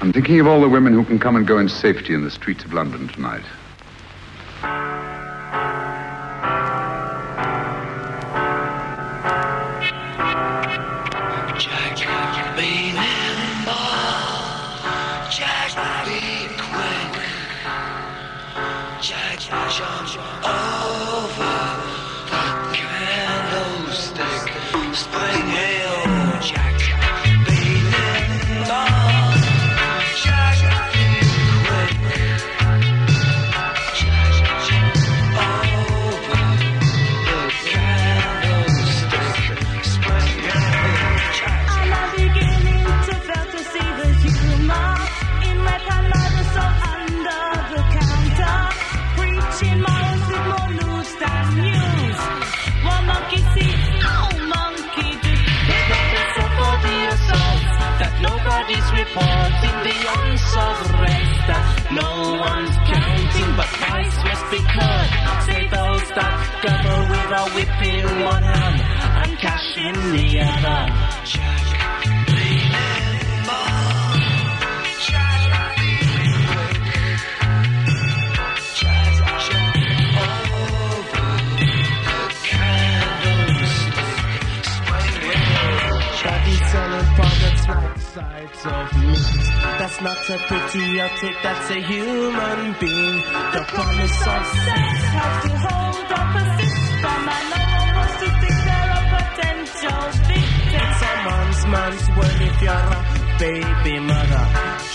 I'm thinking of all the women who can come and go in safety in the streets of London tonight. Nobody's reporting the unsolved rest that no one's counting, but vice must be cut. Say those that gather with a whip in one hand and cash in the other. Sides of meat. That's not a patriotic, that's a human being. The promise of Sex has to hold up a system, and no one wants to think they're a potential victim. someone's man's well if you're a baby mother.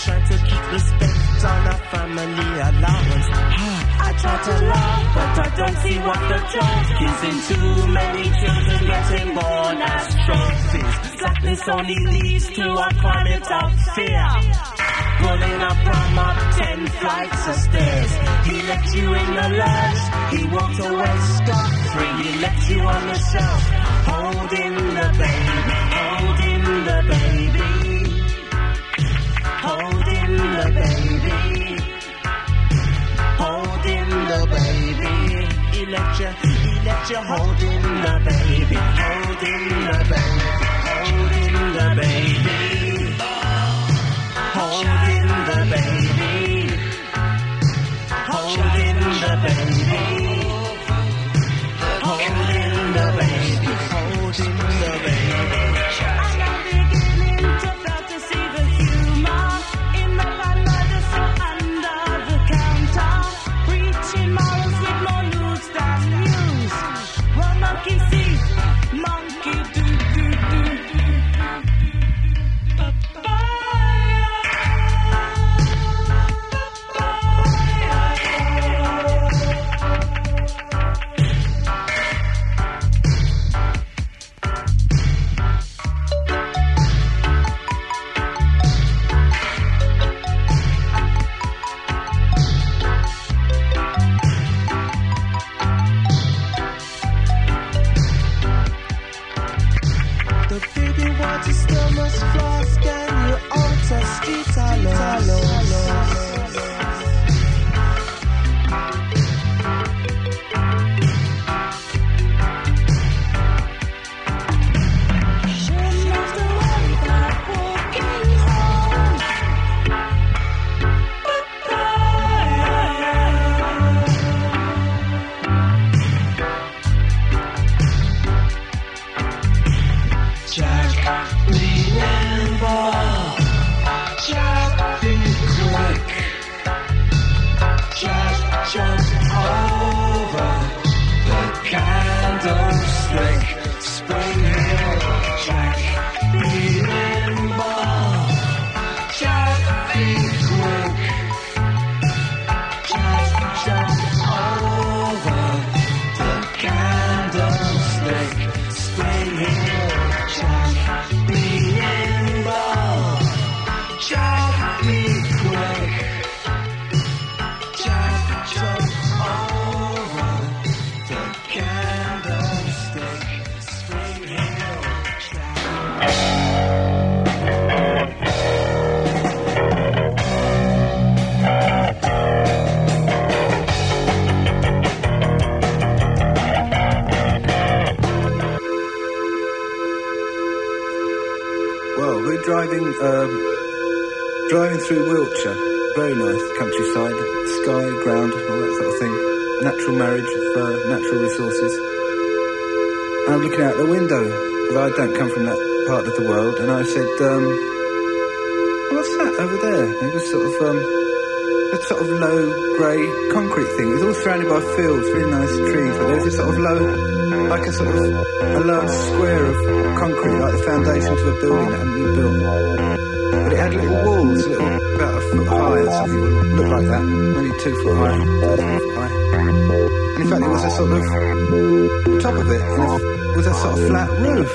Trying to keep respect on a family allowance. I try to love, but I don't see what the joke is in too many children getting born as trophies. Slackness only leads to a climate of fear. Pulling up from up ten flights of stairs. He left you in the lurch. He walked away scot free. He left you on the shelf, holding the baby, holding the baby, the baby, holding the baby. Left you holding the baby, holding the baby, holding the baby. Holding Jack, driving um, driving through Wiltshire, very nice countryside, sky, ground, all that sort of thing. Natural marriage of uh, natural resources. And I'm looking out the window because I don't come from that part of the world, and I said, um, "What's that over there?" And it was sort of um, sort of low grey concrete thing. It was all surrounded by fields, really nice trees, but there was a sort of low, like a sort of a large square of concrete, like the foundation to a building that hadn't been built. But it had little walls, little about a foot high or something. It would look like that, maybe two foot high, foot high. And in fact, it was a sort of top of it you know, was a sort of flat roof.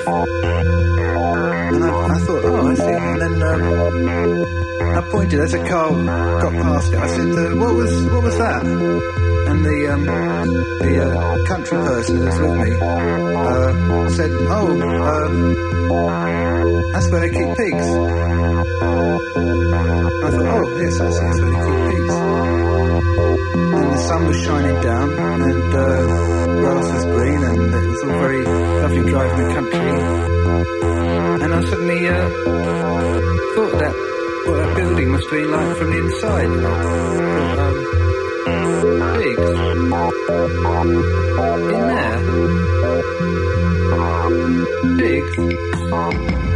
And I, I thought, oh, I pointed as a car got past it. I said, uh, "What was what was that?" And the um, the uh, country person who was with me uh, said, "Oh, uh, that's where they keep pigs." I thought, "Oh, yes, that's, that's where they keep pigs." And the sun was shining down, and uh, grass was green, and it was all very lovely driving the country. And I suddenly uh, thought that what that building must be like from the inside. Um, pigs. In there. Pigs.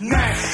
Nice.